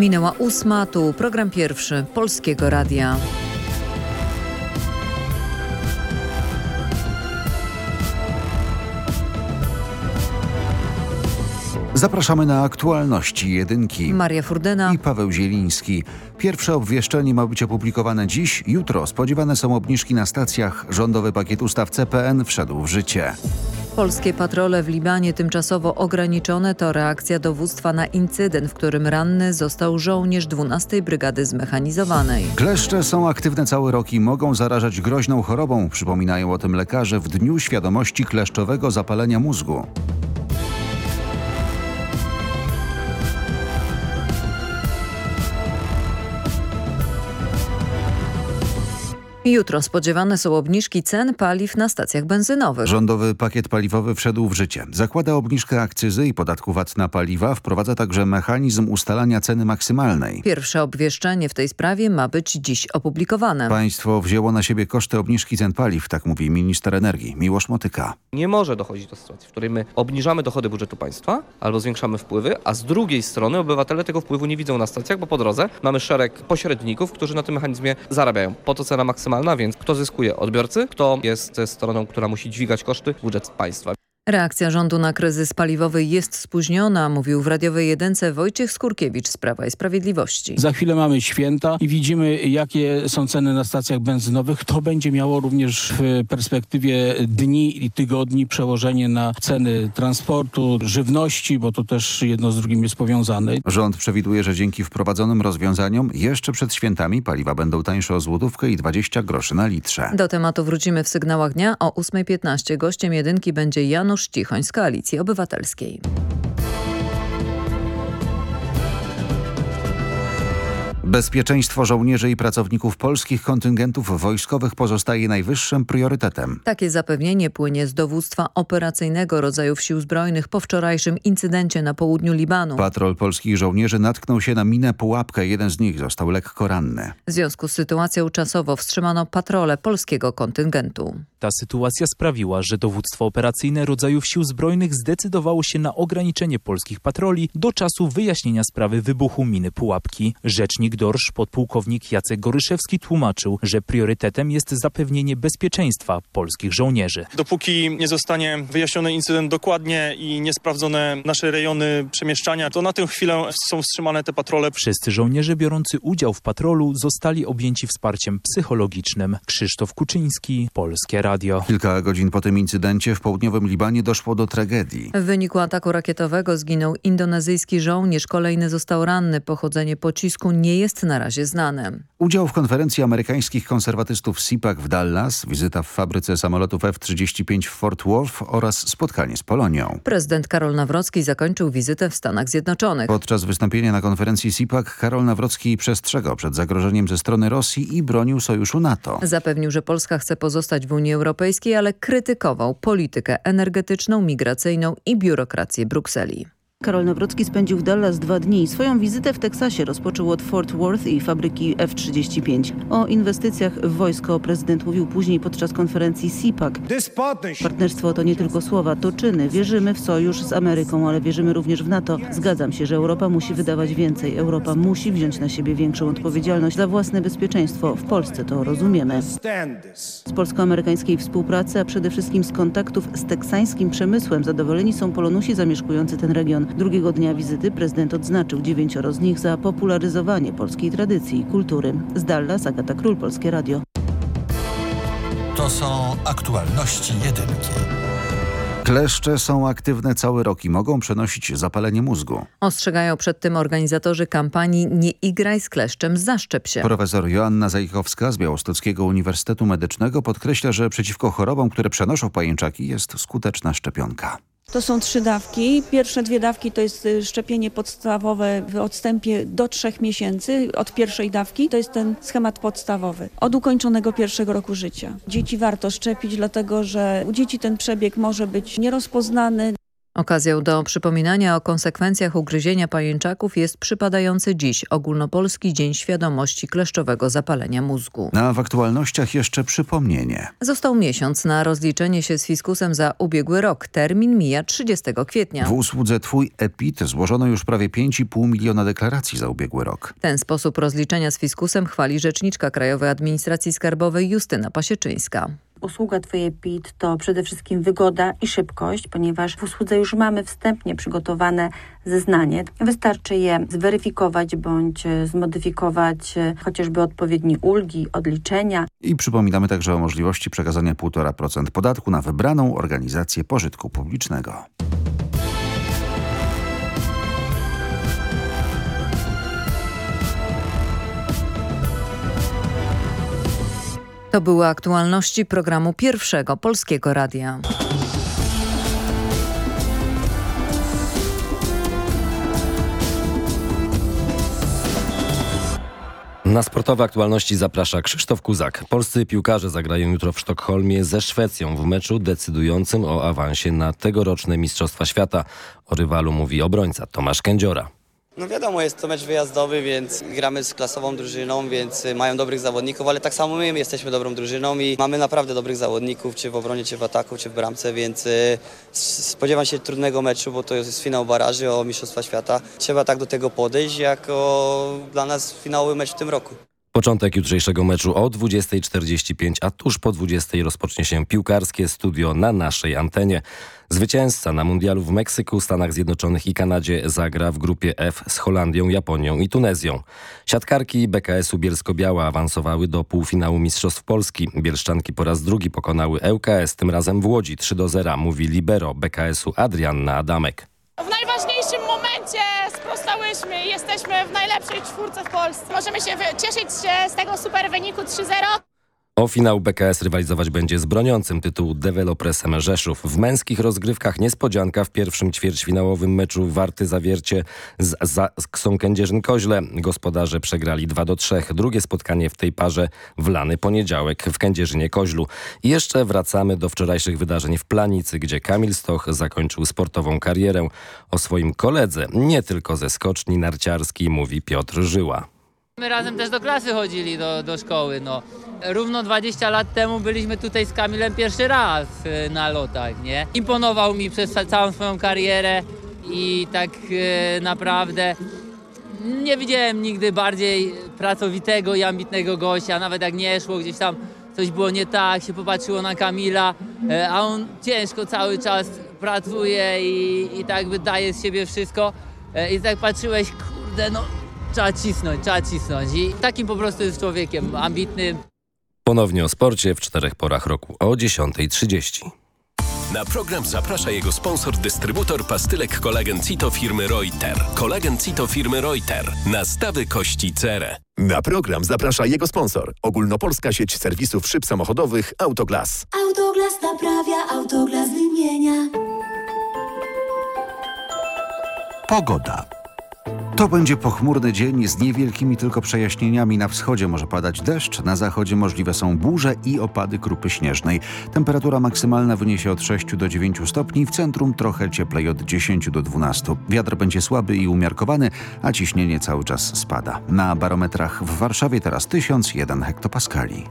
Minęła ósma, tu program pierwszy Polskiego Radia. Zapraszamy na aktualności jedynki. Maria Furdyna i Paweł Zieliński. Pierwsze obwieszczenie ma być opublikowane dziś. Jutro spodziewane są obniżki na stacjach. Rządowy pakiet ustaw CPN wszedł w życie. Polskie patrole w Libanie tymczasowo ograniczone to reakcja dowództwa na incydent, w którym ranny został żołnierz 12 Brygady Zmechanizowanej. Kleszcze są aktywne cały rok i mogą zarażać groźną chorobą. Przypominają o tym lekarze w Dniu Świadomości Kleszczowego Zapalenia Mózgu. Jutro spodziewane są obniżki cen paliw na stacjach benzynowych. Rządowy pakiet paliwowy wszedł w życie. Zakłada obniżkę akcyzy i podatku VAT na paliwa, wprowadza także mechanizm ustalania ceny maksymalnej. Pierwsze obwieszczenie w tej sprawie ma być dziś opublikowane. Państwo wzięło na siebie koszty obniżki cen paliw, tak mówi minister energii Miłosz Motyka. Nie może dochodzić do sytuacji, w której my obniżamy dochody budżetu państwa albo zwiększamy wpływy, a z drugiej strony obywatele tego wpływu nie widzą na stacjach, bo po drodze mamy szereg pośredników, którzy na tym mechanizmie zarabiają. Po to cena maksymalna maksymalna, więc kto zyskuje? Odbiorcy, kto jest stroną, która musi dźwigać koszty? Budżet państwa. Reakcja rządu na kryzys paliwowy jest spóźniona, mówił w radiowej jedynce Wojciech Skurkiewicz z Prawa i Sprawiedliwości. Za chwilę mamy święta i widzimy jakie są ceny na stacjach benzynowych. To będzie miało również w perspektywie dni i tygodni przełożenie na ceny transportu, żywności, bo to też jedno z drugim jest powiązane. Rząd przewiduje, że dzięki wprowadzonym rozwiązaniom jeszcze przed świętami paliwa będą tańsze o złotówkę i 20 groszy na litrze. Do tematu wrócimy w sygnałach dnia o 8.15. Gościem jedynki będzie Janusz Janusz Cichoń z Koalicji Obywatelskiej. Bezpieczeństwo żołnierzy i pracowników polskich kontyngentów wojskowych pozostaje najwyższym priorytetem. Takie zapewnienie płynie z dowództwa operacyjnego rodzajów sił zbrojnych po wczorajszym incydencie na południu Libanu. Patrol polskich żołnierzy natknął się na minę pułapkę. Jeden z nich został lekko ranny. W związku z sytuacją czasowo wstrzymano patrole polskiego kontyngentu. Ta sytuacja sprawiła, że dowództwo operacyjne rodzajów sił zbrojnych zdecydowało się na ograniczenie polskich patroli do czasu wyjaśnienia sprawy wybuchu miny pułapki. Rzecznik Dorsz, podpułkownik Jacek Goryszewski tłumaczył, że priorytetem jest zapewnienie bezpieczeństwa polskich żołnierzy. Dopóki nie zostanie wyjaśniony incydent dokładnie i nie sprawdzone nasze rejony przemieszczania, to na tę chwilę są wstrzymane te patrole. Wszyscy żołnierze biorący udział w patrolu zostali objęci wsparciem psychologicznym. Krzysztof Kuczyński, Polskie Radio. Kilka godzin po tym incydencie w południowym Libanie doszło do tragedii. W wyniku ataku rakietowego zginął indonezyjski żołnierz, kolejny został ranny. Pochodzenie pocisku nie jest na razie znane. Udział w konferencji amerykańskich konserwatystów SIPAC w Dallas, wizyta w fabryce samolotów F-35 w Fort Worth oraz spotkanie z Polonią. Prezydent Karol Nawrocki zakończył wizytę w Stanach Zjednoczonych. Podczas wystąpienia na konferencji SIPAC Karol Nawrocki przestrzegał przed zagrożeniem ze strony Rosji i bronił sojuszu NATO. Zapewnił, że Polska chce pozostać w Unii Europejskiej, ale krytykował politykę energetyczną, migracyjną i biurokrację Brukseli. Karol Nawrocki spędził w Dallas dwa dni. Swoją wizytę w Teksasie rozpoczął od Fort Worth i fabryki F-35. O inwestycjach w wojsko prezydent mówił później podczas konferencji CPAC. Partnerstwo to nie tylko słowa, to czyny. Wierzymy w sojusz z Ameryką, ale wierzymy również w NATO. Zgadzam się, że Europa musi wydawać więcej. Europa musi wziąć na siebie większą odpowiedzialność za własne bezpieczeństwo. W Polsce to rozumiemy. Z polsko-amerykańskiej współpracy, a przede wszystkim z kontaktów z teksańskim przemysłem zadowoleni są Polonusi zamieszkujący ten region. Drugiego dnia wizyty prezydent odznaczył dziewięcioro z nich za popularyzowanie polskiej tradycji i kultury. Z Dallas Agata Król, Polskie Radio. To są aktualności jedynki. Kleszcze są aktywne cały rok i mogą przenosić zapalenie mózgu. Ostrzegają przed tym organizatorzy kampanii Nie igraj z kleszczem, zaszczep się. Profesor Joanna Zajkowska z Białostockiego Uniwersytetu Medycznego podkreśla, że przeciwko chorobom, które przenoszą pajęczaki jest skuteczna szczepionka. To są trzy dawki. Pierwsze dwie dawki to jest y, szczepienie podstawowe w odstępie do trzech miesięcy od pierwszej dawki. To jest ten schemat podstawowy. Od ukończonego pierwszego roku życia. Dzieci warto szczepić, dlatego że u dzieci ten przebieg może być nierozpoznany. Okazją do przypominania o konsekwencjach ugryzienia pajęczaków jest przypadający dziś ogólnopolski Dzień Świadomości Kleszczowego Zapalenia Mózgu. A w aktualnościach jeszcze przypomnienie. Został miesiąc na rozliczenie się z fiskusem za ubiegły rok. Termin mija 30 kwietnia. W usłudze Twój EPIT złożono już prawie 5,5 miliona deklaracji za ubiegły rok. Ten sposób rozliczenia z fiskusem chwali rzeczniczka Krajowej Administracji Skarbowej Justyna Pasieczyńska. Usługa Twoje PIT to przede wszystkim wygoda i szybkość, ponieważ w usłudze już mamy wstępnie przygotowane zeznanie. Wystarczy je zweryfikować bądź zmodyfikować chociażby odpowiednie ulgi, odliczenia. I przypominamy także o możliwości przekazania 1,5% podatku na wybraną organizację pożytku publicznego. To były aktualności programu Pierwszego Polskiego Radia. Na sportowe aktualności zaprasza Krzysztof Kuzak. Polscy piłkarze zagrają jutro w Sztokholmie ze Szwecją w meczu decydującym o awansie na tegoroczne Mistrzostwa Świata. O rywalu mówi obrońca Tomasz Kędziora. No wiadomo, jest to mecz wyjazdowy, więc gramy z klasową drużyną, więc mają dobrych zawodników, ale tak samo my jesteśmy dobrą drużyną i mamy naprawdę dobrych zawodników, czy w obronie, czy w ataku, czy w bramce, więc y, spodziewam się trudnego meczu, bo to jest finał baraży o Mistrzostwa Świata. Trzeba tak do tego podejść, jako dla nas finałowy mecz w tym roku. Początek jutrzejszego meczu o 20.45, a tuż po 20.00 rozpocznie się piłkarskie studio na naszej antenie. Zwycięzca na mundialu w Meksyku, Stanach Zjednoczonych i Kanadzie zagra w grupie F z Holandią, Japonią i Tunezją. Siatkarki BKS-u Bielsko-Biała awansowały do półfinału Mistrzostw Polski. Bielszczanki po raz drugi pokonały ŁKS, tym razem w Łodzi 3 do 0, mówi libero BKS-u Adrianna Adamek. W najważniejszym momencie sprostałyśmy i jesteśmy w najlepszej czwórce w Polsce. Możemy się cieszyć się z tego super wyniku 3-0. O finał BKS rywalizować będzie z broniącym tytułu Developresem Rzeszów. W męskich rozgrywkach niespodzianka w pierwszym ćwierćfinałowym meczu Warty Zawiercie z, z Ksą Kędzierzyn-Koźle. Gospodarze przegrali 2 do 3. Drugie spotkanie w tej parze w lany poniedziałek w Kędzierzynie-Koźlu. I jeszcze wracamy do wczorajszych wydarzeń w Planicy, gdzie Kamil Stoch zakończył sportową karierę. O swoim koledze, nie tylko ze skoczni narciarskiej, mówi Piotr Żyła. My razem też do klasy chodzili, do, do szkoły. No. Równo 20 lat temu byliśmy tutaj z Kamilem pierwszy raz y, na lotach, nie? Imponował mi przez całą swoją karierę i tak e, naprawdę nie widziałem nigdy bardziej pracowitego i ambitnego gościa, nawet jak nie szło gdzieś tam coś było nie tak, się popatrzyło na Kamila, e, a on ciężko cały czas pracuje i, i tak wydaje z siebie wszystko e, i tak patrzyłeś, kurde no trzeba cisnąć, trzeba cisnąć i takim po prostu jest człowiekiem ambitnym. Ponownie o sporcie w czterech porach roku o 10.30. Na program zaprasza jego sponsor, dystrybutor pastylek kolagen Cito firmy Reuter. Kolagen Cito firmy Reuter. Nastawy kości cerę. Na program zaprasza jego sponsor. Ogólnopolska sieć serwisów szyb samochodowych Autoglas. Autoglas naprawia, Autoglas wymienia. Pogoda. To będzie pochmurny dzień z niewielkimi tylko przejaśnieniami. Na wschodzie może padać deszcz, na zachodzie możliwe są burze i opady krupy śnieżnej. Temperatura maksymalna wyniesie od 6 do 9 stopni, w centrum trochę cieplej od 10 do 12. Wiatr będzie słaby i umiarkowany, a ciśnienie cały czas spada. Na barometrach w Warszawie teraz 1001 hektopaskali.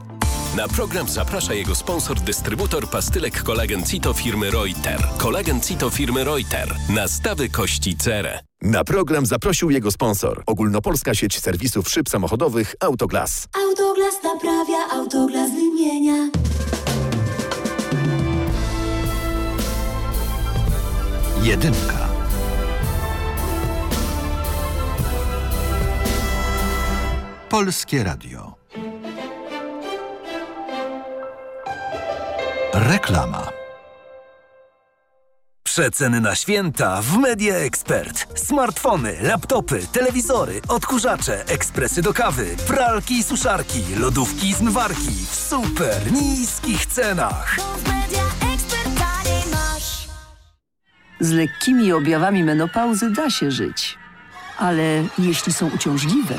Na program zaprasza jego sponsor, dystrybutor pastylek kolagen Cito firmy Reuter. Kolagen Cito firmy Reuter. Nastawy kości cerę. Na program zaprosił jego sponsor. Ogólnopolska sieć serwisów szyb samochodowych Autoglas. Autoglas naprawia, Autoglas wymienia. Jedynka. Polskie Radio. Reklama. Przeceny na święta w Media Expert. Smartfony, laptopy, telewizory, odkurzacze, ekspresy do kawy, pralki i suszarki, lodówki i zmywarki w super niskich cenach. Z lekkimi objawami menopauzy da się żyć. Ale jeśli są uciążliwe,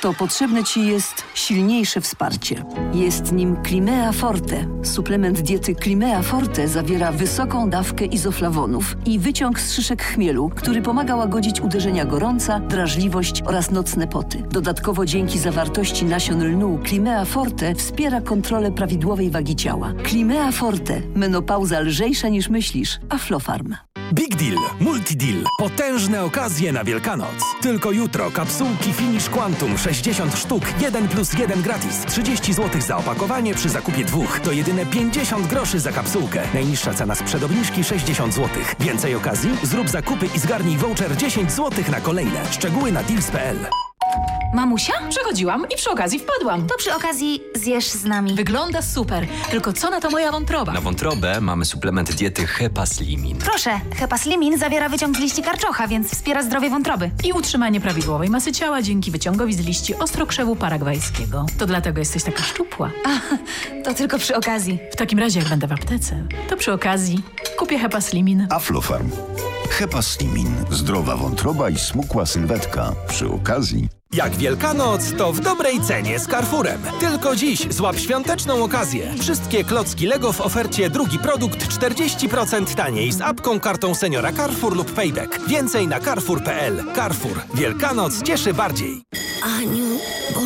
to potrzebne Ci jest silniejsze wsparcie. Jest nim Climea Forte. Suplement diety Climea Forte zawiera wysoką dawkę izoflawonów i wyciąg z szyszek chmielu, który pomaga łagodzić uderzenia gorąca, drażliwość oraz nocne poty. Dodatkowo dzięki zawartości nasion lnu Climea Forte wspiera kontrolę prawidłowej wagi ciała. Climea Forte. Menopauza lżejsza niż myślisz. Aflofarm. Big Deal, Multi Deal. Potężne okazje na Wielkanoc. Tylko jutro kapsułki Finish Quantum 60 sztuk, 1 plus 1 gratis. 30 zł za opakowanie przy zakupie dwóch. To jedyne 50 groszy za kapsułkę. Najniższa cena sprzed obniżki 60 zł. Więcej okazji? Zrób zakupy i zgarnij voucher 10 zł na kolejne. Szczegóły na deals.pl. Mamusia? Przechodziłam i przy okazji wpadłam. To przy okazji zjesz z nami. Wygląda super, tylko co na to moja wątroba? Na wątrobę mamy suplement diety Hepaslimin. Proszę, Hepaslimin zawiera wyciąg z liści karczocha, więc wspiera zdrowie wątroby. I utrzymanie prawidłowej masy ciała dzięki wyciągowi z liści ostrokrzewu paragwajskiego. To dlatego jesteś taka szczupła. A, to tylko przy okazji. W takim razie, jak będę w aptece, to przy okazji kupię Hepaslimin. Aflofarm. Hepaslimin. Zdrowa wątroba i smukła sylwetka. Przy okazji jak Wielkanoc, to w dobrej cenie z Carrefourem. Tylko dziś złap świąteczną okazję. Wszystkie klocki Lego w ofercie drugi produkt 40% taniej z apką, kartą seniora Carrefour lub Payback. Więcej na carrefour.pl. Carrefour. Wielkanoc cieszy bardziej. Aniu, gardło.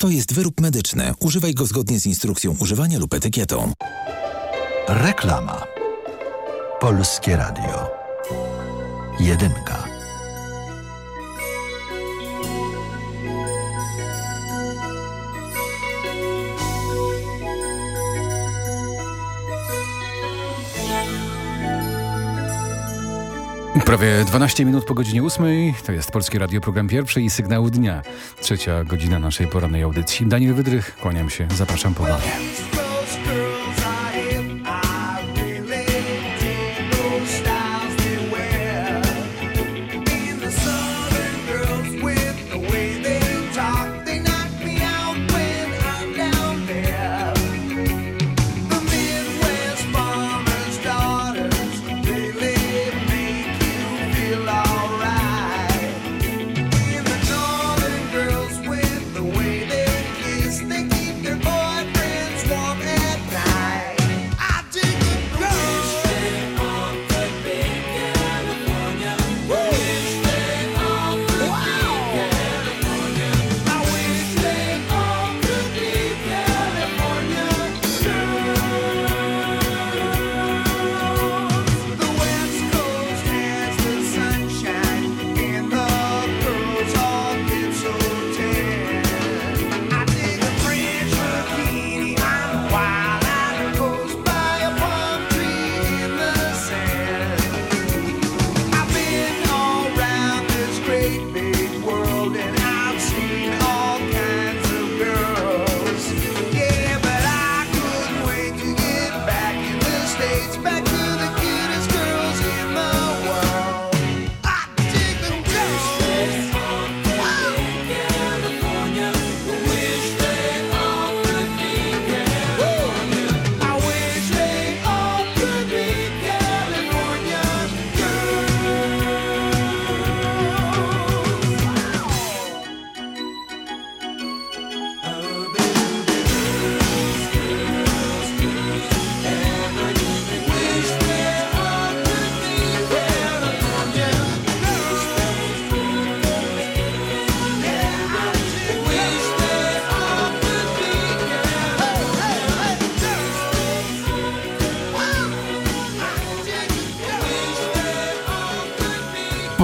To jest wyrób medyczny. Używaj go zgodnie z instrukcją używania lub etykietą. Reklama. Polskie Radio. Jedynka. Prawie 12 minut po godzinie 8. To jest Polskie Radio, program pierwszy i sygnał dnia. Trzecia godzina naszej porannej audycji. Daniel Wydrych, kłaniam się, zapraszam ponownie.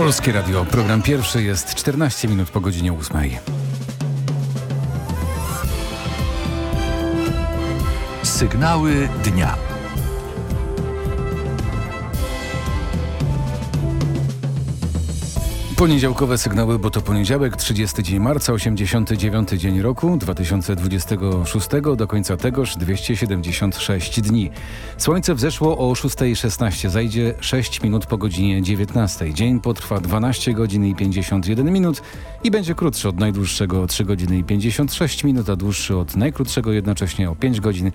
Polskie Radio. Program pierwszy jest 14 minut po godzinie 8. Sygnały dnia. Poniedziałkowe sygnały, bo to poniedziałek, 30 dzień marca, 89 dzień roku, 2026, do końca tegoż 276 dni. Słońce wzeszło o 6.16, zajdzie 6 minut po godzinie 19. Dzień potrwa 12 godzin i 51 minut i będzie krótszy od najdłuższego 3 godziny i 56 minut, a dłuższy od najkrótszego jednocześnie o 5 godzin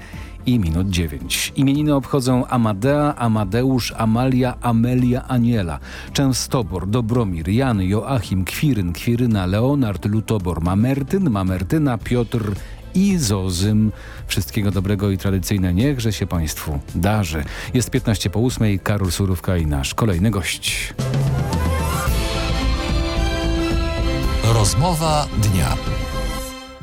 i minut 9. Imieniny obchodzą Amadea, Amadeusz, Amalia, Amelia, Aniela, Częstobor, Dobromir, Jan, Joachim, Kwiryn, Kwiryna, Leonard, Lutobor, Mamertyn, Mamertyna, Piotr i Zozym. Wszystkiego dobrego i tradycyjne niechże się Państwu darzy. Jest 15 po 8, Karol Surówka i nasz kolejny gość. Rozmowa dnia.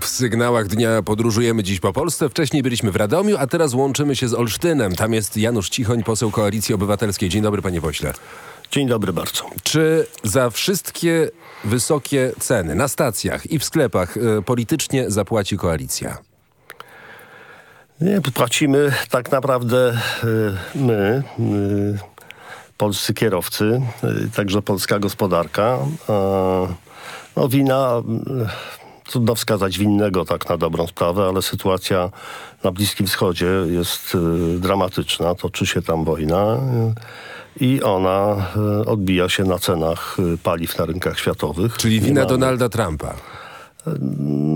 W sygnałach dnia podróżujemy dziś po Polsce. Wcześniej byliśmy w Radomiu, a teraz łączymy się z Olsztynem. Tam jest Janusz Cichoń, poseł Koalicji Obywatelskiej. Dzień dobry, panie pośle. Dzień dobry bardzo. Czy za wszystkie wysokie ceny na stacjach i w sklepach y, politycznie zapłaci koalicja? Nie, płacimy tak naprawdę y, my, y, polscy kierowcy, y, także polska gospodarka. No wina, trudno wskazać winnego tak na dobrą sprawę, ale sytuacja na Bliskim Wschodzie jest dramatyczna. Toczy się tam wojna i ona odbija się na cenach paliw na rynkach światowych. Czyli wina Donalda Trumpa.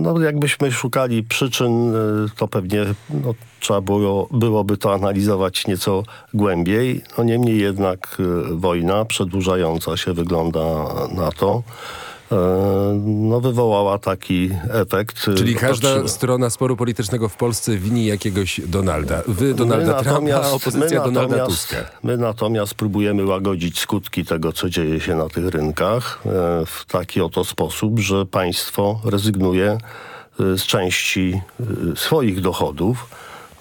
No, jakbyśmy szukali przyczyn, to pewnie no, trzeba było, byłoby to analizować nieco głębiej. No, niemniej jednak wojna przedłużająca się wygląda na to, no, wywołała taki efekt. Czyli każda strona sporu politycznego w Polsce wini jakiegoś Donalda. Wy Donalda Trumpa, a opozycja Donalda Tuska. My natomiast próbujemy łagodzić skutki tego, co dzieje się na tych rynkach w taki oto sposób, że państwo rezygnuje z części swoich dochodów,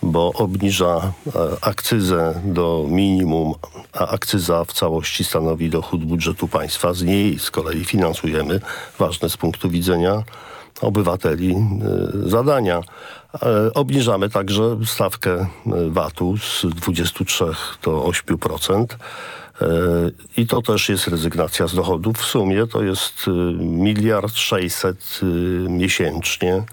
bo obniża akcyzę do minimum, a akcyza w całości stanowi dochód budżetu państwa. Z niej z kolei finansujemy ważne z punktu widzenia obywateli zadania. Obniżamy także stawkę VAT-u z 23 do 8%. I to też jest rezygnacja z dochodów. W sumie to jest miliard sześćset miesięcznie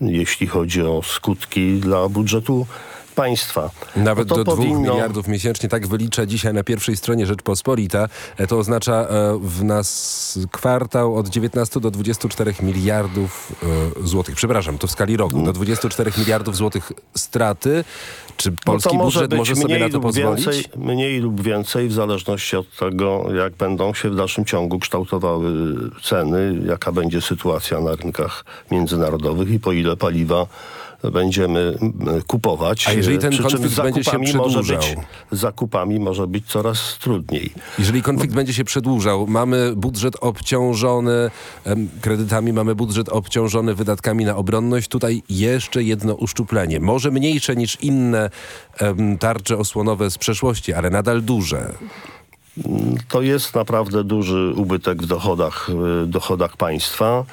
jeśli chodzi o skutki dla budżetu państwa. Nawet no do dwóch powinno... miliardów miesięcznie, tak wylicza dzisiaj na pierwszej stronie Rzeczpospolita. To oznacza w nas kwartał od 19 do 24 miliardów e, złotych. Przepraszam, to w skali roku. Do 24 miliardów złotych straty. Czy polski no może budżet może sobie na to pozwolić? Więcej, mniej lub więcej, w zależności od tego, jak będą się w dalszym ciągu kształtowały ceny, jaka będzie sytuacja na rynkach międzynarodowych i po ile paliwa będziemy kupować. A jeżeli ten Przy konflikt będzie się zakupami może przedłużał? być, zakupami może być coraz trudniej. Jeżeli konflikt będzie się przedłużał, mamy budżet obciążony kredytami, mamy budżet obciążony wydatkami na obronność. Tutaj jeszcze jedno uszczuplenie. Może mniejsze niż inne tarcze osłonowe z przeszłości, ale nadal duże. To jest naprawdę duży ubytek w dochodach, w dochodach państwa.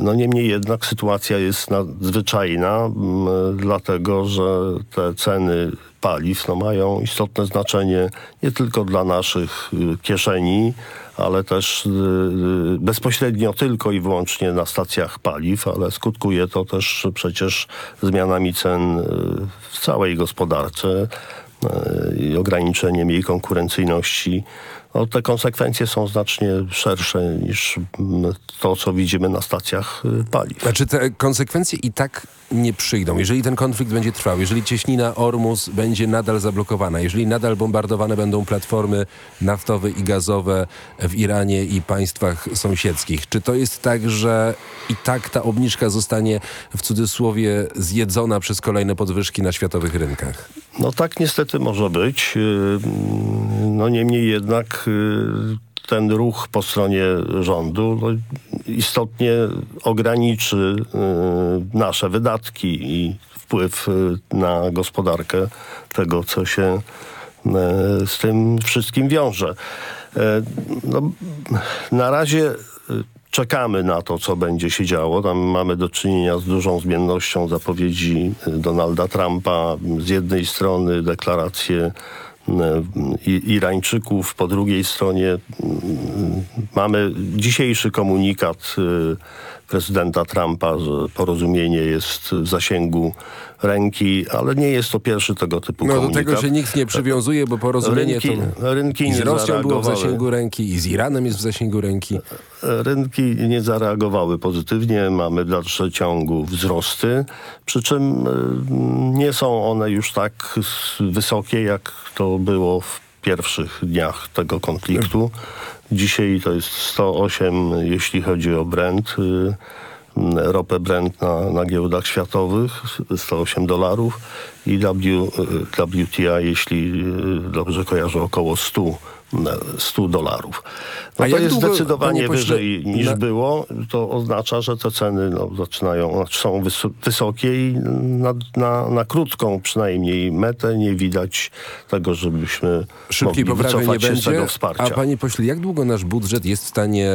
No niemniej jednak sytuacja jest nadzwyczajna, dlatego że te ceny paliw no, mają istotne znaczenie nie tylko dla naszych y, kieszeni, ale też y, y, bezpośrednio tylko i wyłącznie na stacjach paliw, ale skutkuje to też przecież zmianami cen w całej gospodarce i ograniczeniem jej konkurencyjności. No, te konsekwencje są znacznie szersze niż mm, to, co widzimy na stacjach y, paliw. Znaczy te konsekwencje i tak nie przyjdą. Jeżeli ten konflikt będzie trwał, jeżeli cieśnina Ormus będzie nadal zablokowana, jeżeli nadal bombardowane będą platformy naftowe i gazowe w Iranie i państwach sąsiedzkich, czy to jest tak, że i tak ta obniżka zostanie w cudzysłowie zjedzona przez kolejne podwyżki na światowych rynkach? No tak niestety może być. Y, No niemniej jednak y, ten ruch po stronie rządu no, istotnie ograniczy y, nasze wydatki i wpływ na gospodarkę tego, co się z tym wszystkim wiąże. No, na razie czekamy na to, co będzie się działo. Tam mamy do czynienia z dużą zmiennością zapowiedzi y, Donalda Trumpa. Z jednej strony deklaracje i- Irańczyków. Po drugiej stronie mm, mamy dzisiejszy komunikat y, prezydenta Trumpa, że porozumienie jest w zasięgu ręki, ale nie jest to pierwszy tego typu No do komunikat. tego się nikt nie przywiązuje, bo porozumienie Rynki, to rynki i z Rosją było w zasięgu ręki i z Iranem jest w zasięgu ręki. Rynki nie zareagowały pozytywnie, mamy w dalszym ciągu wzrosty, przy czym y, nie są one już tak wysokie, jak to było w pierwszych dniach tego konfliktu. Dzisiaj to jest 108, jeśli chodzi o Brent, y, ropę Brent na, na giełdach światowych, 108 dolarów i w, y, WTI, jeśli y, dobrze kojarzę, około 100 100 dolarów. No A to jak jest długo, zdecydowanie pośle, wyżej niż na- było. To oznacza, że te ceny no, zaczynają, znaczy są wys- wysokie i na, na, na krótką przynajmniej metę nie widać tego, żebyśmy Szybkiej mogli poprawy nie wycofać się z będzie. tego wsparcia. A panie pośle, jak długo nasz budżet jest w stanie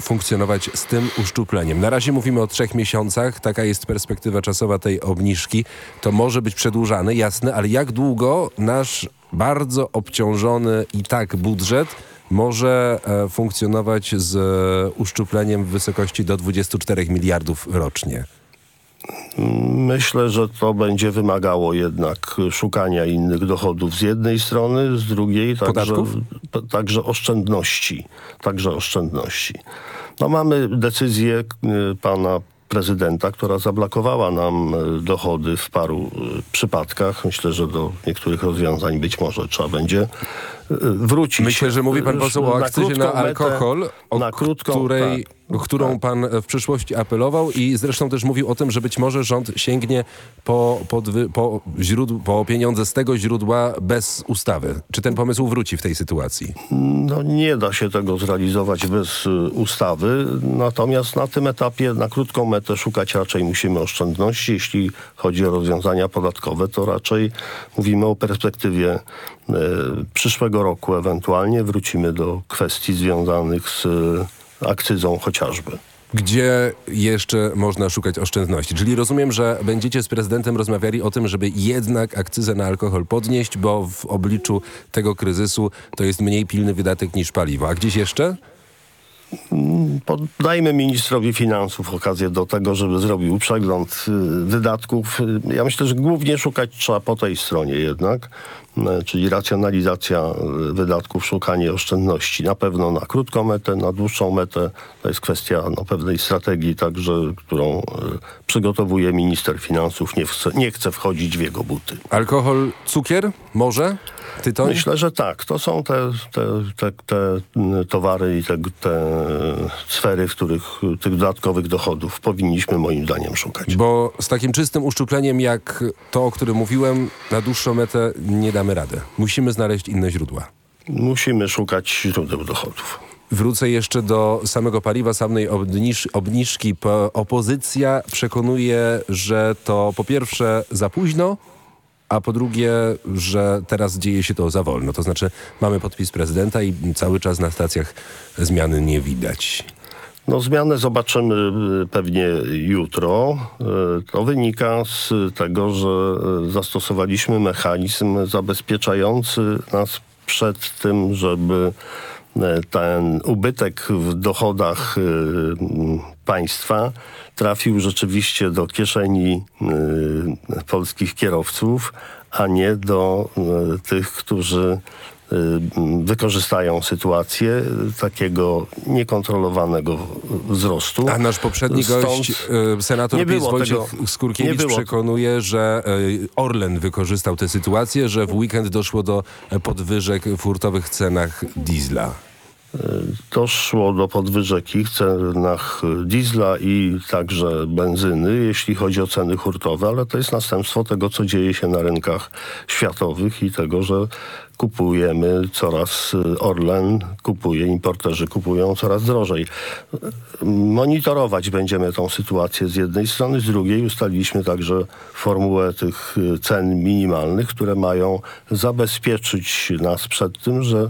funkcjonować z tym uszczupleniem? Na razie mówimy o trzech miesiącach, taka jest perspektywa czasowa tej obniżki. To może być przedłużane, jasne, ale jak długo nasz bardzo obciążony i tak budżet może e, funkcjonować z e, uszczupleniem w wysokości do 24 miliardów rocznie? Myślę, że to będzie wymagało jednak szukania innych dochodów z jednej strony, z drugiej także, także oszczędności. Także oszczędności. No mamy decyzję y, pana prezydenta, która zablokowała nam y, dochody w paru y, przypadkach. Myślę, że do niektórych rozwiązań być może trzeba będzie y, wrócić. Myślę, że mówi pan poseł o akcyzie na metę- alkohol, o na krótką, której, tak. O którą Tak. pan w przyszłości apelował i zresztą też mówił o tym, że być może rząd sięgnie po, podwy, po, źródł, po pieniądze z tego źródła bez ustawy. Czy ten pomysł wróci w tej sytuacji? No nie da się tego zrealizować bez y, ustawy, natomiast na tym etapie na krótką metę szukać raczej musimy oszczędności. Jeśli chodzi o rozwiązania podatkowe, to raczej mówimy o perspektywie y, przyszłego roku ewentualnie. Wrócimy do kwestii związanych z akcyzą chociażby. Gdzie jeszcze można szukać oszczędności? Czyli rozumiem, że będziecie z prezydentem rozmawiali o tym, żeby jednak akcyzę na alkohol podnieść, bo w obliczu tego kryzysu to jest mniej pilny wydatek niż paliwo. A gdzieś jeszcze? Podajmy ministrowi finansów okazję do tego, żeby zrobił przegląd y, wydatków. Ja myślę, że głównie szukać trzeba po tej stronie jednak, czyli racjonalizacja y, wydatków, szukanie oszczędności. Na pewno na krótką metę, na dłuższą metę. To jest kwestia no, pewnej strategii także, którą y, przygotowuje minister finansów. Nie chce, nie chce wchodzić w jego buty. Alkohol, cukier? Może? Tytoń? Myślę, że tak. To są te, te, te, te towary i te, te sfery, w których tych dodatkowych dochodów powinniśmy moim zdaniem szukać. Bo z takim czystym uszczupleniem jak to, o którym mówiłem, na dłuższą metę nie damy rady. Musimy znaleźć inne źródła. Musimy szukać źródeł dochodów. Wrócę jeszcze do samego paliwa, samej obniż, obniżki. Po, opozycja przekonuje, że to po pierwsze za późno, a po drugie, że teraz dzieje się to za wolno. To znaczy mamy podpis prezydenta i cały czas na stacjach zmiany nie widać. No zmianę zobaczymy y, pewnie jutro. Y, To wynika z tego, że y, zastosowaliśmy mechanizm zabezpieczający nas przed tym, żeby ten ubytek w dochodach państwa trafił rzeczywiście do kieszeni polskich kierowców, a nie do tych, którzy wykorzystają sytuację y, takiego niekontrolowanego wzrostu. A nasz poprzedni Stąd gość, y, senator PiS Wojciech tego- Skurkiewicz przekonuje, że y, Orlen wykorzystał tę sytuację, że w weekend doszło do podwyżek w hurtowych cenach diesla. Doszło do podwyżek w cenach diesla i także benzyny, jeśli chodzi o ceny hurtowe, ale to jest następstwo tego, co dzieje się na rynkach światowych i tego, że kupujemy coraz Orlen, kupuje, importerzy kupują coraz drożej. Monitorować będziemy tą sytuację z jednej strony, z drugiej ustaliliśmy także formułę tych cen minimalnych, które mają zabezpieczyć nas przed tym, że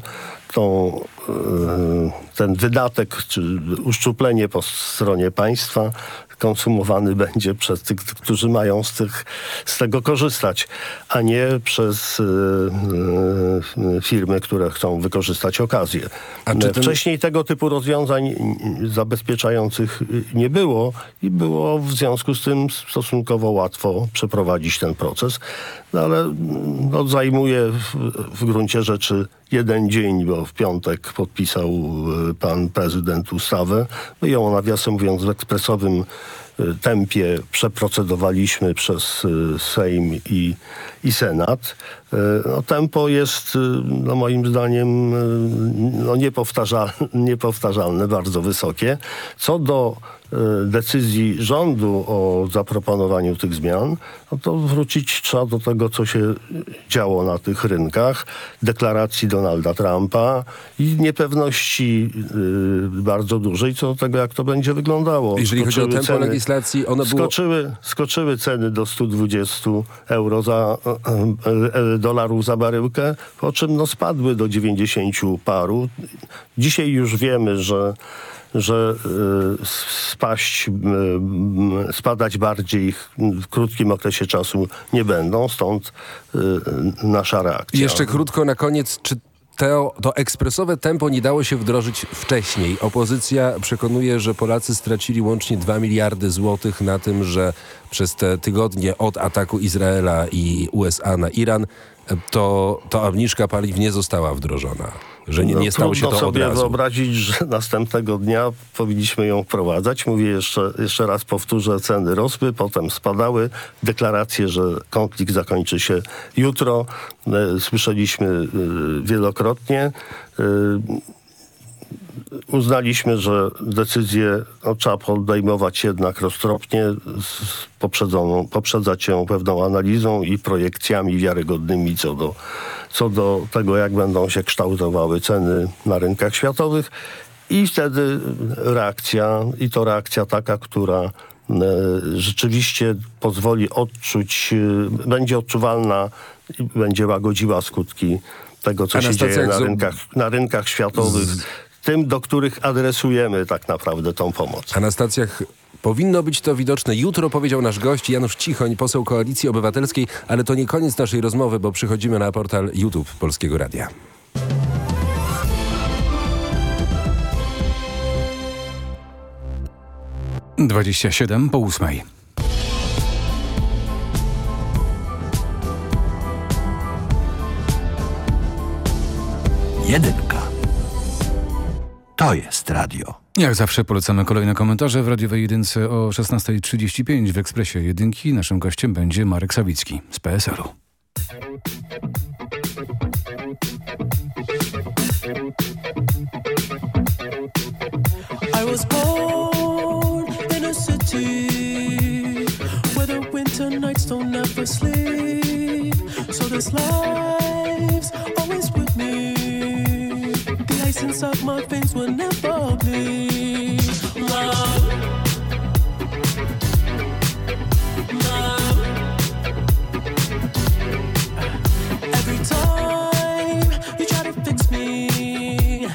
tą, e, ten wydatek czy uszczuplenie po stronie państwa konsumowany będzie przez tych, którzy mają z, tych, z tego korzystać, a nie przez y, y, firmy, które chcą wykorzystać okazję. Czy ten- Wcześniej tego typu rozwiązań y, zabezpieczających y, nie było i było w związku z tym stosunkowo łatwo przeprowadzić ten proces, no ale mm, no, zajmuje w, w gruncie rzeczy jeden dzień, bo w piątek podpisał y, pan prezydent ustawę. My ją, nawiasem mówiąc, w ekspresowym y, tempie przeprocedowaliśmy przez y, Sejm i, i Senat. No, tempo jest, no, moim zdaniem, no, niepowtarzalne, niepowtarzalne, bardzo wysokie. Co do decyzji rządu o zaproponowaniu tych zmian, no to wrócić trzeba do tego, co się działo na tych rynkach, deklaracji Donalda Trumpa i niepewności y, bardzo dużej co do tego, jak to będzie wyglądało. Jeżeli chodzi o Skoczyły tempo legislacji, ono było- Skoczyły, skoczyły ceny do 120 euro za, e, e, dolarów za baryłkę, po czym no, spadły do 90 paru. Dzisiaj już wiemy, że że y, spaść, y, spadać bardziej w krótkim okresie czasu nie będą, stąd y, nasza reakcja. Jeszcze krótko na koniec, czy to, to ekspresowe tempo nie dało się wdrożyć wcześniej? Opozycja przekonuje, że Polacy stracili łącznie 2 miliardy złotych na tym, że przez te tygodnie od ataku Izraela i USA na Iran e, to, to obniżka paliw nie została wdrożona. Że nie, No, nie stało się trudno to od sobie razu. wyobrazić, że następnego dnia powinniśmy ją wprowadzać. Mówię jeszcze, jeszcze raz, powtórzę, ceny rosły, potem spadały. Deklaracje, że konflikt zakończy się jutro. e, Słyszeliśmy e, wielokrotnie. Uznaliśmy, że decyzję no, trzeba podejmować jednak roztropnie, z poprzedzać ją pewną analizą i projekcjami wiarygodnymi co do, co do tego, jak będą się kształtowały ceny na rynkach światowych. I wtedy reakcja, i to reakcja taka, która e, rzeczywiście pozwoli odczuć, e, będzie odczuwalna i będzie łagodziła skutki tego, co się dzieje na rynkach, na rynkach światowych, tym, do których adresujemy tak naprawdę tą pomoc. A na stacjach powinno być to widoczne. Jutro powiedział nasz gość Janusz Cichoń, poseł Koalicji Obywatelskiej, ale to nie koniec naszej rozmowy, bo przychodzimy na portal YouTube Polskiego Radia. Dwadzieścia siedem po ósmej. Jedynka. To jest radio. Jak zawsze polecamy kolejne komentarze w radiowej jedynce o 16.35 w Ekspresie Jedynki. Naszym gościem będzie Marek Sawicki z PSL-u. I was born in a city where the winter nights don't ever sleep. So this life's Ice inside my veins will never bleed. Love. Love. Every time you try to fix me,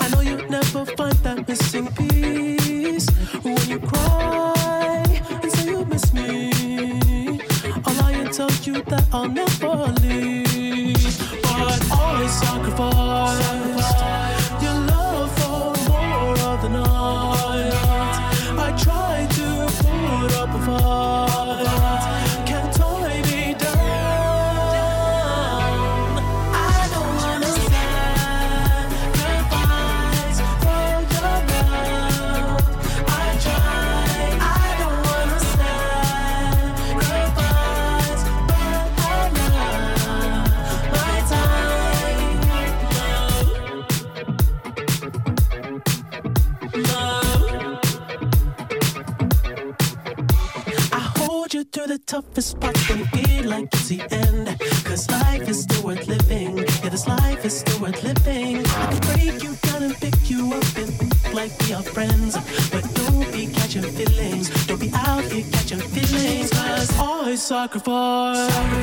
I know you'll never find that missing piece. When you cry and say you miss me, lie and tell you that I'll never leave. sucker for.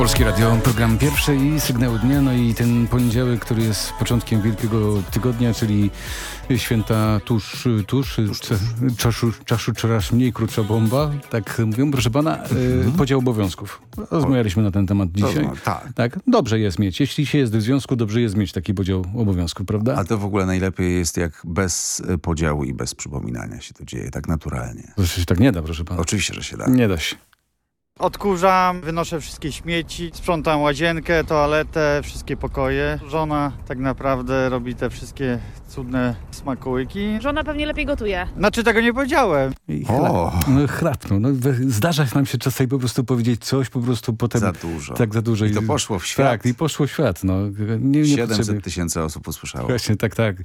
Polskie Radio, program pierwszy i sygnał dnia, no i ten poniedziałek, który jest początkiem Wielkiego Tygodnia, czyli święta tuż, tuż, czaszu, czaszu coraz mniej, krótsza bomba, tak mówią, proszę pana, y, podział obowiązków. Rozmawialiśmy na ten temat dzisiaj. No, tak. tak. Dobrze jest mieć, jeśli się jest w związku, dobrze jest mieć taki podział obowiązków, prawda? A to w ogóle najlepiej jest jak bez y, podziału i bez przypominania się to dzieje, tak naturalnie. To się tak nie da, proszę pana. Oczywiście, że się da. Nie da się. Odkurzam, wynoszę wszystkie śmieci, sprzątam łazienkę, toaletę, wszystkie pokoje. Żona tak naprawdę robi te wszystkie cudne smakołyki. Żona pewnie lepiej gotuje. Znaczy tego nie powiedziałem. I chlap, no, chrapnął. No, zdarza się nam się czasami po prostu powiedzieć coś, po prostu potem... Za dużo. Tak, za dużo. I to poszło w świat. Tak, i poszło w świat. No. Nie, nie 700 tysięcy osób usłyszało. Właśnie, tak, tak.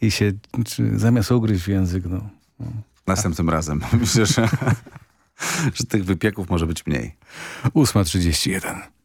I się czy, zamiast ugryźć w język, no. no. Następnym razem. Myślę, że, że tych wypieków może być mniej. 8.31.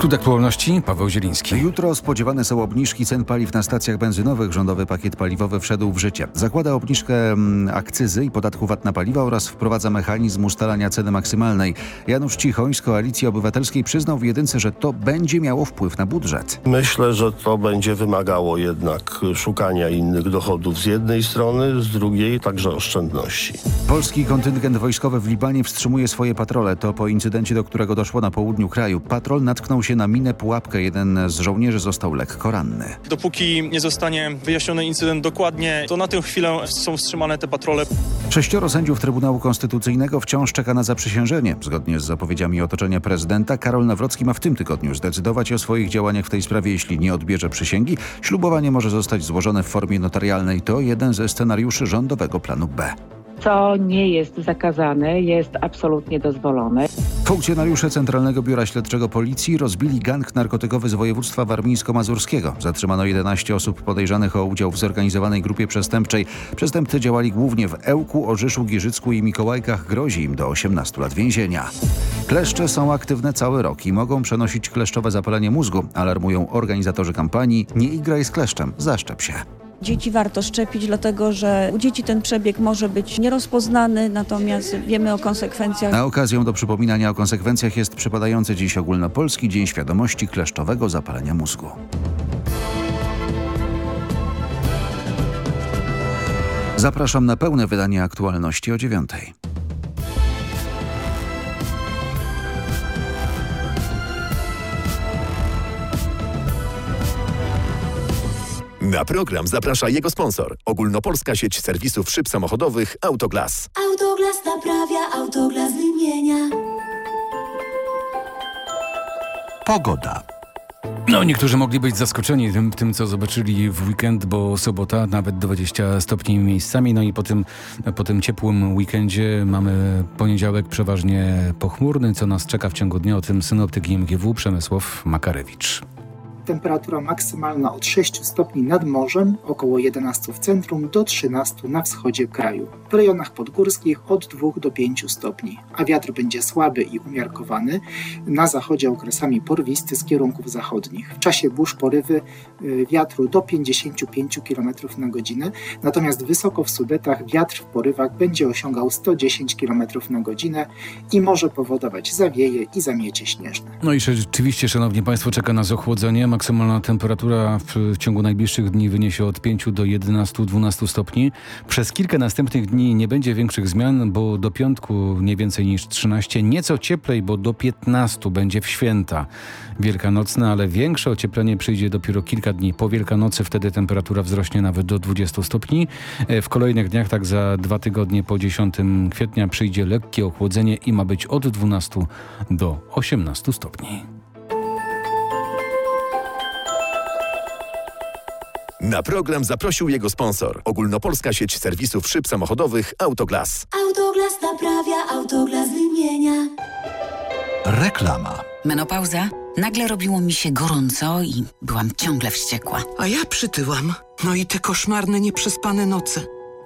Skrót aktualności, Paweł Zieliński. Jutro spodziewane są obniżki cen paliw na stacjach benzynowych. Rządowy pakiet paliwowy wszedł w życie. Zakłada obniżkę mm, akcyzy i podatku VAT na paliwa oraz wprowadza mechanizm ustalania ceny maksymalnej. Janusz Cichoń z Koalicji Obywatelskiej przyznał w jedynce, że to będzie miało wpływ na budżet. Myślę, że to będzie wymagało jednak szukania innych dochodów z jednej strony, z drugiej także oszczędności. Polski kontyngent wojskowy w Libanie wstrzymuje swoje patrole. To po incydencie, do którego doszło na południu kraju. Patrol natknął się na minę pułapkę. Jeden z żołnierzy został lekko ranny. Dopóki nie zostanie wyjaśniony incydent dokładnie, to na tę chwilę są wstrzymane te patrole. Sześcioro sędziów Trybunału Konstytucyjnego wciąż czeka na zaprzysiężenie. Zgodnie z zapowiedziami otoczenia prezydenta, Karol Nawrocki ma w tym tygodniu zdecydować o swoich działaniach w tej sprawie. Jeśli nie odbierze przysięgi, ślubowanie może zostać złożone w formie notarialnej. To jeden ze scenariuszy rządowego planu B. Co nie jest zakazane, jest absolutnie dozwolone. Funkcjonariusze Centralnego Biura Śledczego Policji rozbili gang narkotykowy z województwa warmińsko-mazurskiego. Zatrzymano 11 osób podejrzanych o udział w zorganizowanej grupie przestępczej. Przestępcy działali głównie w Ełku, Orzyszu, Giżycku i Mikołajkach. Grozi im do 18 lat więzienia. Kleszcze są aktywne cały rok i mogą przenosić kleszczowe zapalenie mózgu. Alarmują organizatorzy kampanii Nie igraj z kleszczem, zaszczep się. Dzieci warto szczepić, dlatego że u dzieci ten przebieg może być nierozpoznany, natomiast wiemy o konsekwencjach. Na okazję do przypominania o konsekwencjach jest przypadający dziś ogólnopolski Dzień Świadomości Kleszczowego Zapalenia Mózgu. Zapraszam na pełne wydanie aktualności o dziewiątej. Na program zaprasza jego sponsor. Ogólnopolska sieć serwisów szyb samochodowych Autoglas. Autoglas naprawia, autoglas wymienia. Pogoda. No, niektórzy mogli być zaskoczeni tym, tym, co zobaczyli w weekend, bo sobota nawet 20 stopni miejscami. No i po tym, po tym ciepłym weekendzie mamy poniedziałek przeważnie pochmurny, co nas czeka w ciągu dnia. O tym synoptyk IMGW Przemysław Makarewicz. Temperatura maksymalna od 6 stopni nad morzem, około 11 w centrum, do 13 na wschodzie kraju. W rejonach podgórskich od 2 do 5 stopni, a wiatr będzie słaby i umiarkowany, na zachodzie okresami porwisty z kierunków zachodnich. W czasie burz porywy y, wiatru do 55 km na godzinę, natomiast wysoko w Sudetach wiatr w porywach będzie osiągał 110 km na godzinę i może powodować zawieje i zamiecie śnieżne. No i rzeczywiście, szanowni państwo, czeka nas ochłodzenie. Maksymalna temperatura w, ciągu najbliższych dni wyniesie od 5 do 11-12 stopni. Przez kilka następnych dni nie będzie większych zmian, bo do piątku nie więcej niż 13. Nieco cieplej, bo do 15 będzie w święta wielkanocne, ale większe ocieplenie przyjdzie dopiero kilka dni po Wielkanocy. Wtedy temperatura wzrośnie nawet do 20 stopni. W kolejnych dniach, tak za dwa tygodnie po 10 kwietnia przyjdzie lekkie ochłodzenie i ma być od 12 do 18 stopni. Na program zaprosił jego sponsor. Ogólnopolska sieć serwisów szyb samochodowych Autoglas. Autoglas naprawia, autoglas wymienia. Reklama. Menopauza? Nagle robiło mi się gorąco i byłam ciągle wściekła. A ja przytyłam. No i te koszmarne, nieprzespane noce.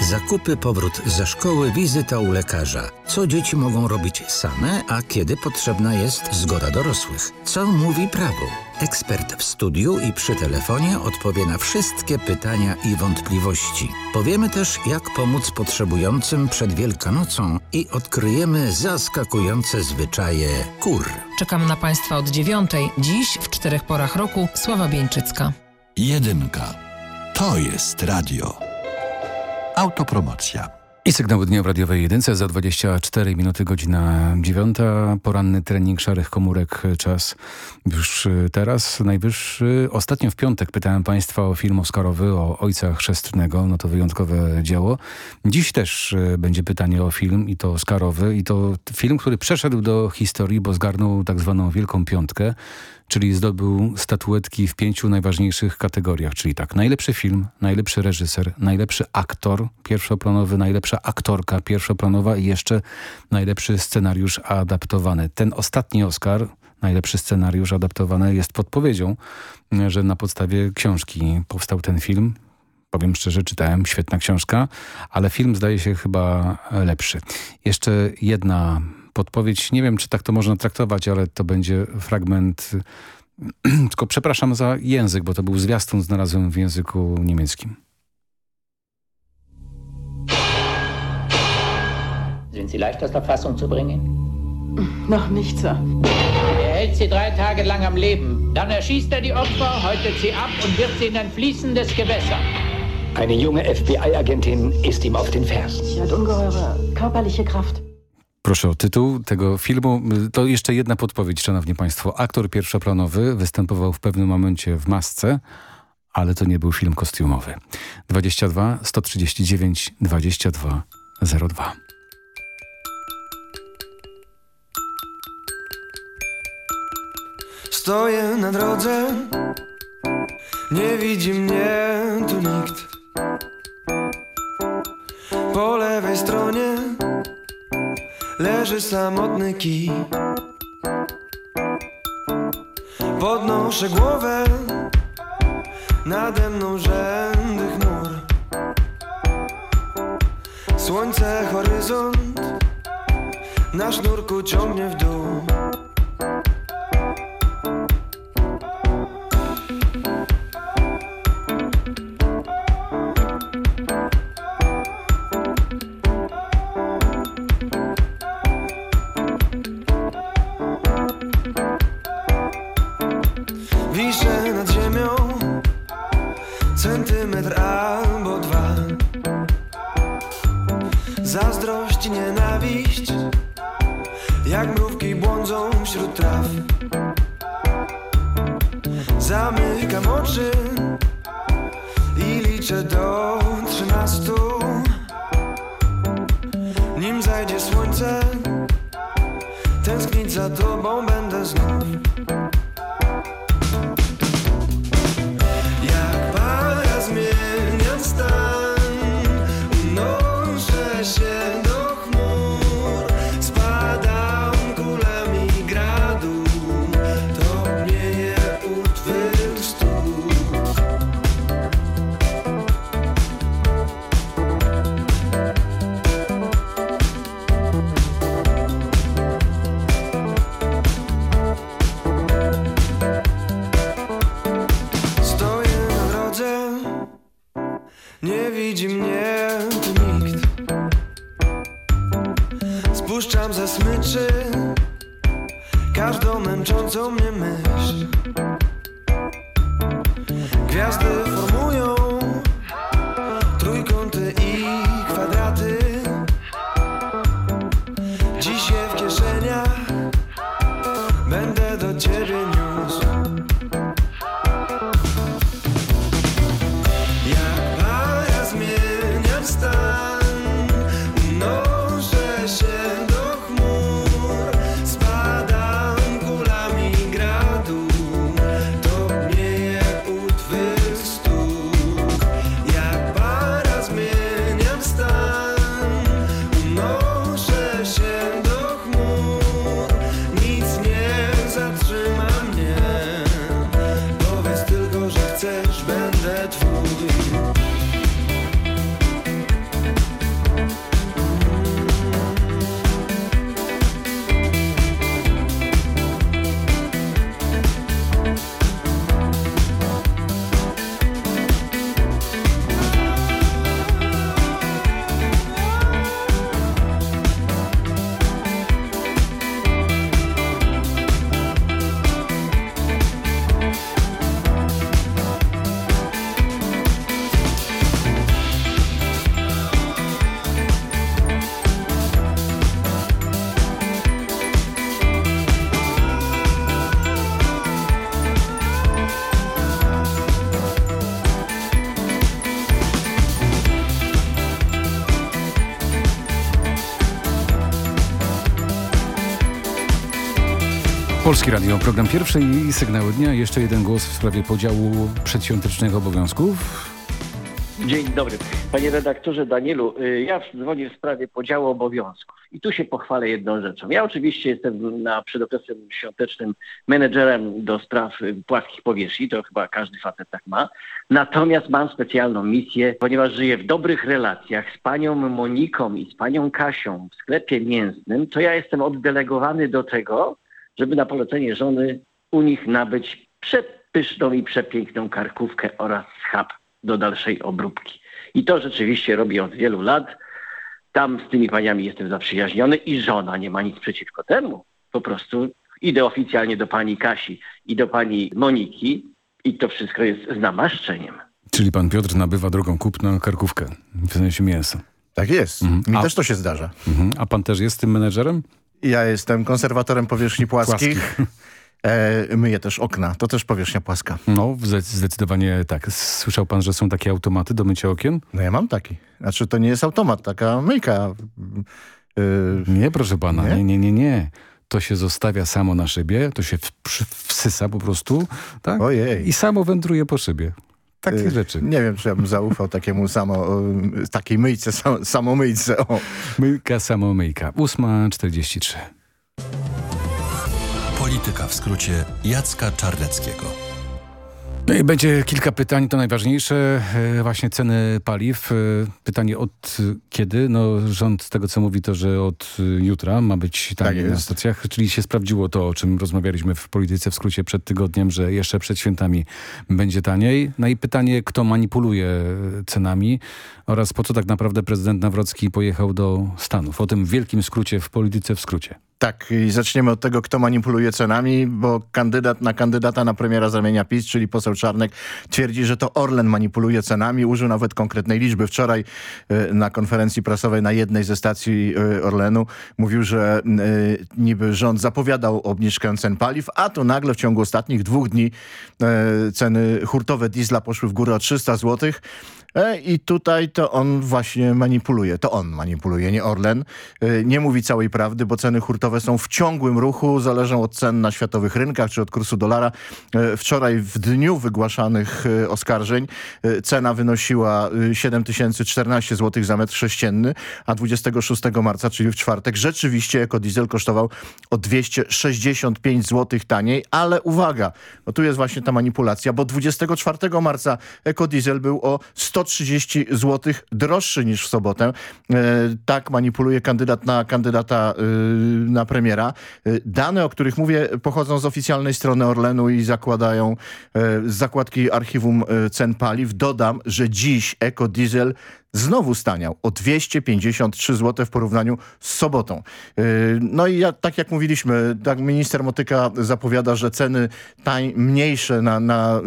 Zakupy, powrót ze szkoły, wizyta u lekarza. Co dzieci mogą robić same, a kiedy potrzebna jest zgoda dorosłych? Co mówi prawo? Ekspert w studiu i przy telefonie odpowie na wszystkie pytania i wątpliwości. Powiemy też, jak pomóc potrzebującym przed Wielkanocą i odkryjemy zaskakujące zwyczaje kur. Czekam na Państwa od dziewiątej. Dziś w czterech porach roku Sława Bieńczycka. Jedynka. To jest radio. Autopromocja. I sygnały dnia w radiowej jedynce za 24 minuty, godzina 9. Poranny trening szarych komórek, czas już y, teraz najwyższy. Ostatnio w piątek pytałem Państwa o film Oscarowy o Ojca Chrzestnego, no to wyjątkowe dzieło. Dziś też y, będzie pytanie o film i to Oscarowy i to film, który przeszedł do historii, bo zgarnął tak zwaną Wielką Piątkę czyli zdobył statuetki w pięciu najważniejszych kategoriach, czyli tak, najlepszy film, najlepszy reżyser, najlepszy aktor pierwszoplanowy, najlepsza aktorka pierwszoplanowa i jeszcze najlepszy scenariusz adaptowany. Ten ostatni Oscar, najlepszy scenariusz adaptowany jest podpowiedzią, że na podstawie książki powstał ten film. Powiem szczerze, czytałem, świetna książka, ale film zdaje się chyba lepszy. Jeszcze jedna podpowiedź. Nie wiem, czy tak to można traktować, ale to będzie fragment... Tylko przepraszam za język, bo to był zwiastun, znalazłem w języku niemieckim. Sind Sie leicht aus der Fassung zu bringen? Noch nicht, Sir. Er hält sie drei Tage lang am Leben. Dann erschießt er die Opfer, häutet sie ab und wirft sie in ein fließendes Gewässer. Eine junge FBI-Agentin ist ihm auf den Fersen. Sie hat ungeheure körperliche Kraft. Proszę o tytuł tego filmu. To jeszcze jedna podpowiedź, szanowni państwo. Aktor pierwszoplanowy występował w pewnym momencie w masce, ale to nie był film kostiumowy. 22 139 22 02. Stoję na drodze, nie widzi mnie tu nikt. Po lewej stronie leży samotny kij. Podnoszę głowę, nade mną rzędy chmur. Słońce, horyzont, na sznurku ciągnie w dół. Ze smyczy każdą męczącą mnie myśl. Polski Radio, program pierwszy i sygnały dnia. Jeszcze jeden głos w sprawie podziału przedświątecznych obowiązków. Dzień dobry. Panie redaktorze Danielu, y, ja dzwonię w sprawie podziału obowiązków. I tu się pochwalę jedną rzeczą. Ja oczywiście jestem na przedokresem świątecznym menedżerem do spraw y, płaskich powierzchni, to chyba każdy facet tak ma. Natomiast mam specjalną misję, ponieważ żyję w dobrych relacjach z panią Moniką i z panią Kasią w sklepie mięsnym, to ja jestem oddelegowany do tego, żeby na polecenie żony u nich nabyć przepyszną i przepiękną karkówkę oraz schab do dalszej obróbki. I to rzeczywiście robię od wielu lat. Tam z tymi paniami jestem zaprzyjaźniony i żona nie ma nic przeciwko temu. Po prostu idę oficjalnie do pani Kasi i do pani Moniki i to wszystko jest z namaszczeniem. Czyli pan Piotr nabywa drogą kupna karkówkę, w sensie mięso. Tak jest. Mi też to się zdarza. Mhm. A pan też jest tym menedżerem? Ja jestem konserwatorem powierzchni płaskich. E, myję też okna. To też powierzchnia płaska. No, zde- zdecydowanie tak. Słyszał pan, że są takie automaty do mycia okien? No ja mam taki. Znaczy to nie jest automat, taka myjka. Nie, proszę pana, nie? nie, nie, nie, nie. To się zostawia samo na szybie, to się w, wsysa po prostu, tak? Ojej. I samo wędruje po szybie. Takie Y, rzeczy. Nie wiem, czy ja bym zaufał takiemu samo, takiej myjce, sam, samomyjce. O. Myjka, samomyjka. 8.43. Polityka w skrócie Jacka Czarneckiego. No będzie kilka pytań, to najważniejsze. E, Właśnie ceny paliw. E, Pytanie od kiedy? No rząd z tego co mówi to, że od e, jutra ma być taniej na jest. stacjach. Czyli się sprawdziło to, o czym rozmawialiśmy w polityce w skrócie przed tygodniem, że jeszcze przed świętami będzie taniej. No i pytanie, kto manipuluje cenami oraz po co tak naprawdę prezydent Nawrocki pojechał do Stanów. O tym w wielkim skrócie w polityce w skrócie. Tak, i zaczniemy od tego, kto manipuluje cenami, bo kandydat na kandydata na premiera z ramienia PiS, czyli poseł Czarnek, twierdzi, że to Orlen manipuluje cenami. Użył nawet konkretnej liczby. Wczoraj e, na konferencji prasowej na jednej ze stacji e, Orlenu mówił, że e, niby rząd zapowiadał obniżkę cen paliw, a tu nagle w ciągu ostatnich dwóch dni ceny hurtowe diesla poszły w górę o 300 zł. E, I tutaj to on właśnie manipuluje. To on manipuluje, nie Orlen. E, Nie mówi całej prawdy, bo ceny hurtowe są w ciągłym ruchu, zależą od cen na światowych rynkach czy od kursu dolara. E, Wczoraj w dniu wygłaszanych oskarżeń cena wynosiła e, 7014 zł za metr sześcienny, a 26 marca, czyli w czwartek, rzeczywiście ekodiesel kosztował o 265 zł taniej, ale uwaga, bo tu jest właśnie ta manipulacja, bo 24 marca ekodiesel był o 130 zł droższy niż w sobotę. E, tak manipuluje kandydat na kandydata e, na premiera. E, dane, o których mówię, pochodzą z oficjalnej strony Orlenu i zakładają z zakładki archiwum cen paliw. Dodam, że dziś ekodiesel znowu staniał o 253 zł w porównaniu z sobotą. Yy, No i ja, tak jak mówiliśmy, tak minister Motyka zapowiada, że ceny tań, mniejsze na, na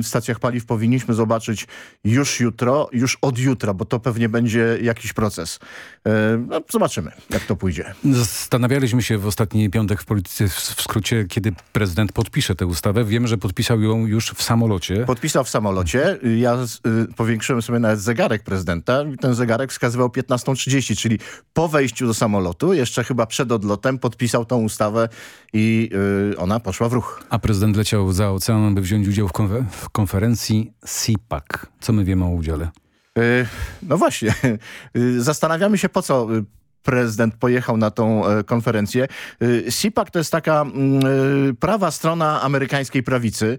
y, stacjach paliw powinniśmy zobaczyć już jutro, już od jutra, bo to pewnie będzie jakiś proces. Yy, No, zobaczymy, jak to pójdzie. Zastanawialiśmy się w ostatni piątek w polityce w w skrócie, kiedy prezydent podpisze tę ustawę. Wiemy, że podpisał ją już w samolocie. Podpisał w samolocie. Ja y, powiększyłem sobie nawet zegarek prezydenta i ten zegarek wskazywał 15.30, czyli po wejściu do samolotu, jeszcze chyba przed odlotem podpisał tą ustawę i y, ona poszła w ruch. A prezydent leciał za ocean, by wziąć udział w, konfer w konferencji CPAC. Co my wiemy o udziale? Y, No właśnie, Y, zastanawiamy się po co y, prezydent pojechał na tą e, konferencję. Y, CPAC to jest taka mm, y, prawa strona amerykańskiej prawicy.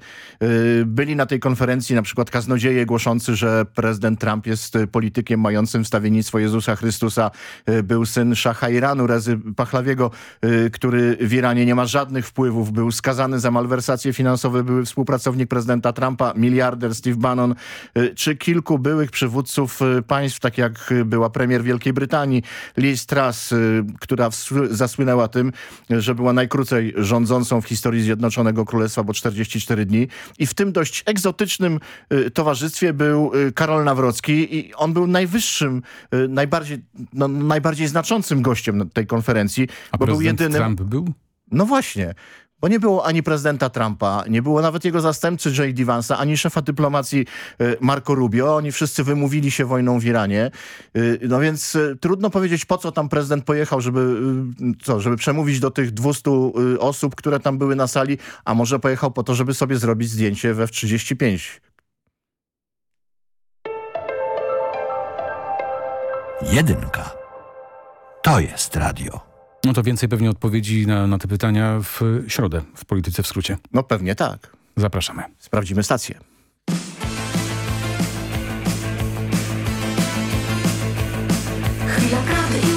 Byli na tej konferencji na przykład kaznodzieje głoszący, że prezydent Trump jest politykiem mającym wstawiennictwo Jezusa Chrystusa. Był syn szacha Iranu, Rezy Pachlawiego, który w Iranie nie ma żadnych wpływów. Był skazany za malwersacje finansowe. Były współpracownik prezydenta Trumpa, miliarder Steve Bannon, czy kilku byłych przywódców państw, tak jak była premier Wielkiej Brytanii, Liz Truss, y, która zasłynęła tym, że była najkrócej rządzącą w historii Zjednoczonego Królestwa, bo 44 dni. I w tym dość egzotycznym y, towarzystwie był y, Karol Nawrocki i on był najwyższym, najbardziej, no, najbardziej znaczącym gościem tej konferencji, A bo był jedynym... Trump był? No właśnie, Bo nie było ani prezydenta Trumpa, nie było nawet jego zastępcy J.D. Vance'a, ani szefa dyplomacji y, Marco Rubio. Oni wszyscy wymówili się wojną w Iranie. Y, No więc y, trudno powiedzieć, po co tam prezydent pojechał, żeby, co, żeby przemówić do tych 200 y, osób, które tam były na sali, a może pojechał po to, żeby sobie zrobić zdjęcie w F-35. Jedynka. To jest radio. No to więcej pewnie odpowiedzi na, na te pytania w środę w Polityce w skrócie. No pewnie tak. Zapraszamy. Sprawdzimy stację. Chwila prawdy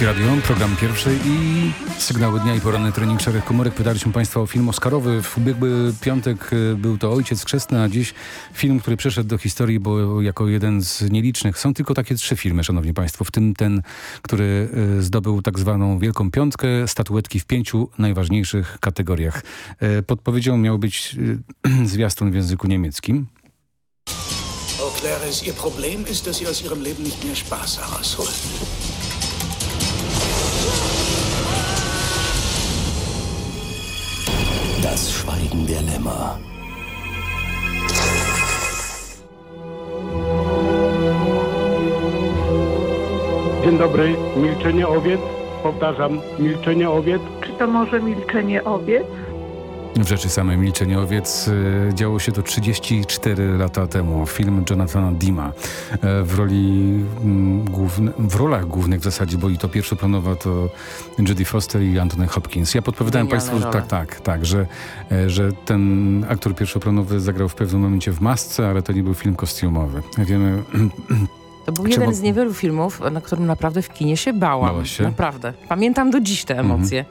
Polskie Radio, program pierwszy i sygnały dnia i poranny trening Szereg Komórek. Pytaliśmy Państwa o film Oscarowy. W ubiegły piątek y, był to Ojciec Chrzestny, a dziś film, który przeszedł do historii, bo jako jeden z nielicznych. Są tylko takie trzy filmy, Szanowni Państwo, w tym ten, który y, zdobył tak zwaną Wielką Piątkę, statuetki w pięciu najważniejszych kategoriach. Y, Podpowiedzią miał być zwiastun w języku niemieckim. Ihr Problem Sie aus Ihrem Leben nicht mehr Spaß herausholen. Das Schweigen der Lämmer. Dzień dobry, milczenie owiec. Powtarzam, milczenie owiec. Czy to może milczenie owiec? W rzeczy samej Milczenie Owiec e, działo się to 34 lata temu. Film Jonathana Dima e, w roli mm, główne, w rolach głównych w zasadzie, bo i to pierwszoplanowa to Jodie Foster i Anthony Hopkins. Ja podpowiadałem Genialne Państwu, że role. tak, tak, tak, że, e, że ten aktor pierwszoplanowy zagrał w pewnym momencie w masce, ale to nie był film kostiumowy. Wiemy, To był Trzeba- jeden z niewielu filmów, na którym naprawdę w kinie się bałam. Bałaś się? Naprawdę. Pamiętam do dziś te emocje.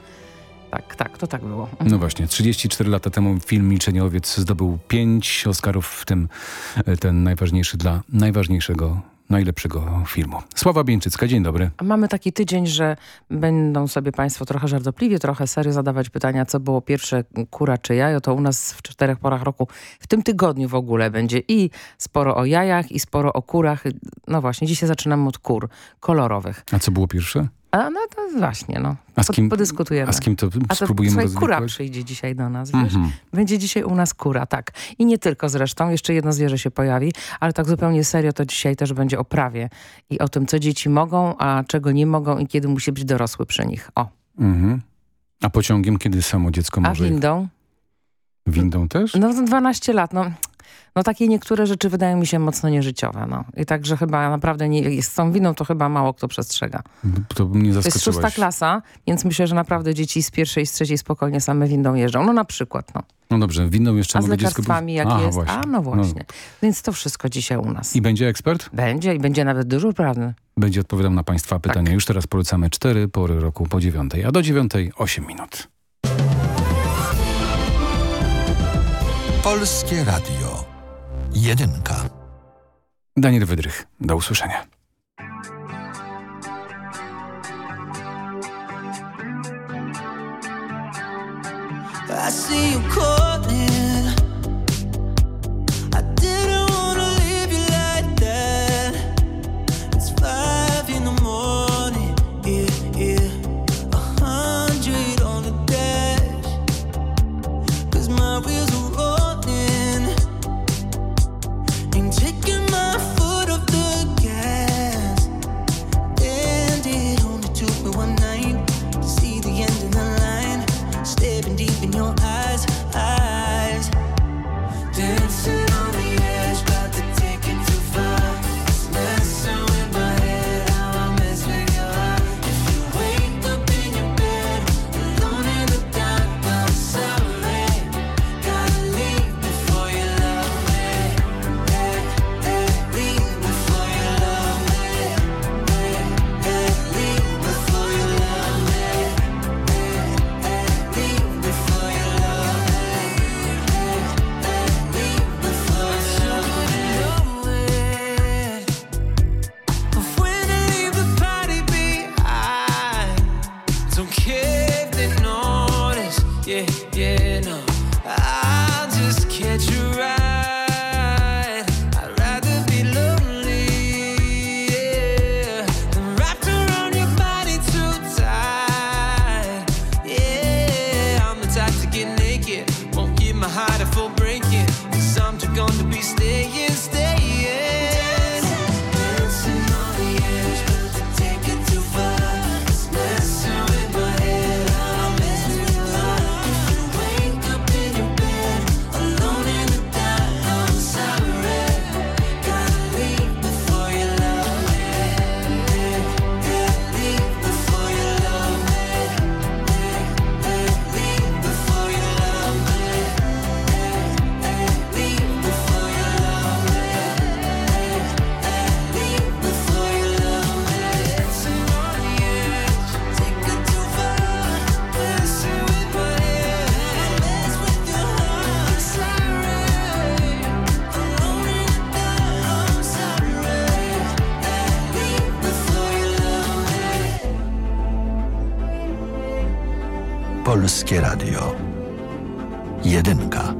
Tak, tak, to tak było. No właśnie, 34 lata temu film Milczenie owiec zdobył pięć Oscarów, w tym e, ten najważniejszy dla najważniejszego, najlepszego filmu. Sława Bieńczycka, dzień dobry. Mamy taki tydzień, że będą sobie Państwo trochę żartobliwie, trochę serio zadawać pytania, co było pierwsze, kura czy jajo. To u nas w czterech porach roku, w tym tygodniu w ogóle będzie i sporo o jajach, i sporo o kurach. No właśnie, dzisiaj zaczynamy od kur kolorowych. A co było pierwsze? A no to właśnie, no. A z kim, podyskutujemy. A z kim to A to, spróbujemy słuchaj, kura przyjdzie dzisiaj do nas, wiesz? Mhm. Będzie dzisiaj u nas kura, tak. I nie tylko zresztą, jeszcze jedno zwierzę się pojawi, ale tak zupełnie serio to dzisiaj też będzie o prawie i o tym, co dzieci mogą, a czego nie mogą i kiedy musi być dorosły przy nich. O. Mhm. A pociągiem kiedy samo dziecko A może? jechać? windą? Windą też? No to 12 lat, no. No takie niektóre rzeczy wydają mi się mocno nieżyciowe, no. I także chyba naprawdę nie, z tą winą to chyba mało kto przestrzega. To by mnie To jest zaskoczyłaś. szósta klasa, więc myślę, że naprawdę dzieci z pierwszej i z trzeciej spokojnie same windą jeżdżą. No na przykład, no. No dobrze, windą jeszcze A z mogę dziecko... lekarstwami jak Aha, jest? Właśnie. A no właśnie. Więc to wszystko dzisiaj u nas. I będzie ekspert? Będzie i będzie nawet dyżur prawny. Będzie odpowiadał na Państwa Tak. pytania. Już teraz polecamy cztery pory roku po dziewiątej, a do dziewiątej osiem minut. Polskie Radio. Jedynka. Daniel Wydrych, do usłyszenia. I see you calling. Polskie Radio. Jedynka.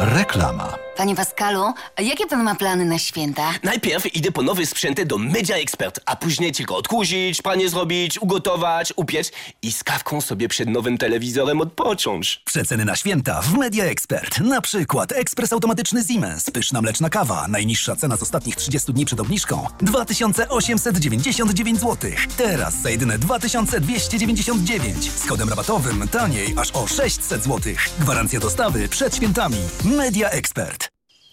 Reklama. Panie Pascalu, jakie pan ma plany na święta? Najpierw idę po nowy sprzęty do Media Expert, a później tylko odkurzyć, panie zrobić, ugotować, upiec i z kawką sobie przed nowym telewizorem odpocząć. Przeceny na święta w Media Expert. Na przykład ekspres automatyczny Siemens, pyszna mleczna kawa. Najniższa cena z ostatnich 30 dni przed obniżką 2899 zł. Teraz za jedyne 2299. Z kodem rabatowym taniej aż o 600 zł. Gwarancja dostawy przed świętami. Media Expert.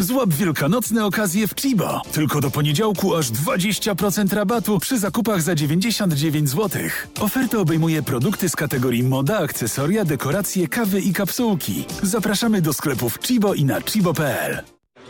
Złap wielkanocne okazje w Chibo. Tylko do poniedziałku aż 20% rabatu przy zakupach za 99 zł. Oferta obejmuje produkty z kategorii moda, akcesoria, dekoracje, kawy i kapsułki. Zapraszamy do sklepów Chibo i na chibo.pl.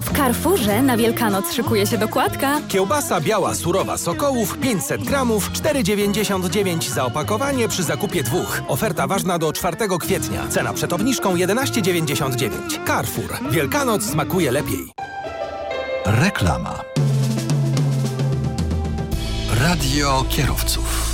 W Carrefourze na Wielkanoc szykuje się dokładka. Kiełbasa biała surowa Sokołów 500 gramów 4,99 za opakowanie przy zakupie dwóch. Oferta ważna do 4 kwietnia. Cena przed obniżką 11,99. Carrefour. Wielkanoc smakuje lepiej. Reklama. Radio kierowców.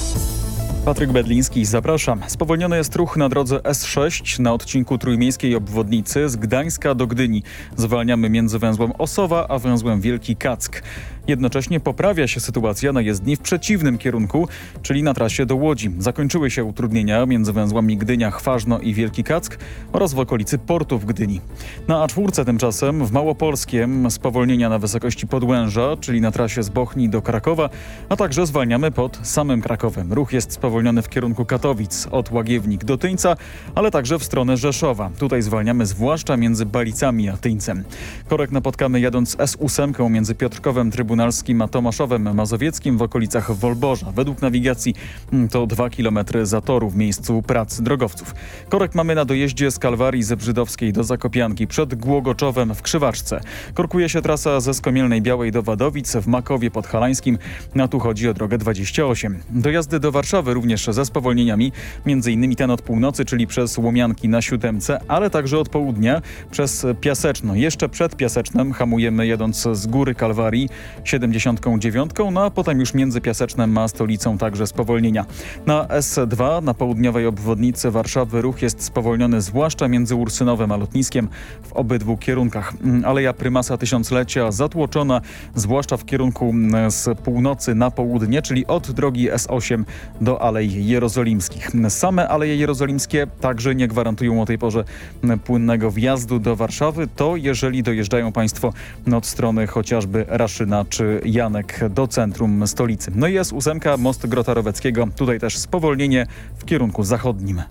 Patryk Bedliński, zapraszam. Spowolniony jest ruch na drodze S6 na odcinku trójmiejskiej obwodnicy z Gdańska do Gdyni. Zwalniamy między węzłem Osowa a węzłem Wielki Kack. Jednocześnie poprawia się sytuacja na jezdni w przeciwnym kierunku, czyli na trasie do Łodzi. Zakończyły się utrudnienia między węzłami Gdynia, Chważno i Wielki Kack oraz w okolicy portu w Gdyni. Na A4 tymczasem w Małopolskiem spowolnienia na wysokości Podłęża, czyli na trasie z Bochni do Krakowa, a także zwalniamy pod samym Krakowem. Ruch jest spowolniony w kierunku Katowic od Łagiewnik do Tyńca, ale także w stronę Rzeszowa. Tutaj zwalniamy zwłaszcza między Balicami a Tyńcem. Korek napotkamy jadąc S8 między Piotrkowem Trybunałem Trybunalskim a Tomaszowem Mazowieckim w okolicach Wolborza. Według nawigacji mm, to 2 km zatoru w miejscu prac drogowców. Korek mamy na dojeździe z Kalwarii Zebrzydowskiej do Zakopianki przed Głogoczowem w Krzywaczce. Korkuje się trasa ze Skomielnej Białej do Wadowic w Makowie Podhalańskim. Na tu chodzi o drogę 28. Dojazdy do Warszawy również ze spowolnieniami, innymi ten od północy, czyli przez Łomianki na Siódemce, ale także od południa przez Piaseczno. Jeszcze przed Piasecznem hamujemy jadąc z góry Kalwarii 79, no a potem już między Piasecznem a stolicą także spowolnienia. Na S2 na południowej obwodnicy Warszawy ruch jest spowolniony zwłaszcza między Ursynowem a lotniskiem w obydwu kierunkach. Aleja Prymasa Tysiąclecia zatłoczona, zwłaszcza w kierunku mm, z północy na południe, czyli od drogi S8 do Alei Jerozolimskich. Same Aleje Jerozolimskie także nie gwarantują o tej porze mm, płynnego wjazdu do Warszawy. To jeżeli dojeżdżają Państwo od strony chociażby Raszyna czy Janek do centrum stolicy. No i jest ósemka Most Grota Roweckiego. Tutaj też spowolnienie w kierunku zachodnim.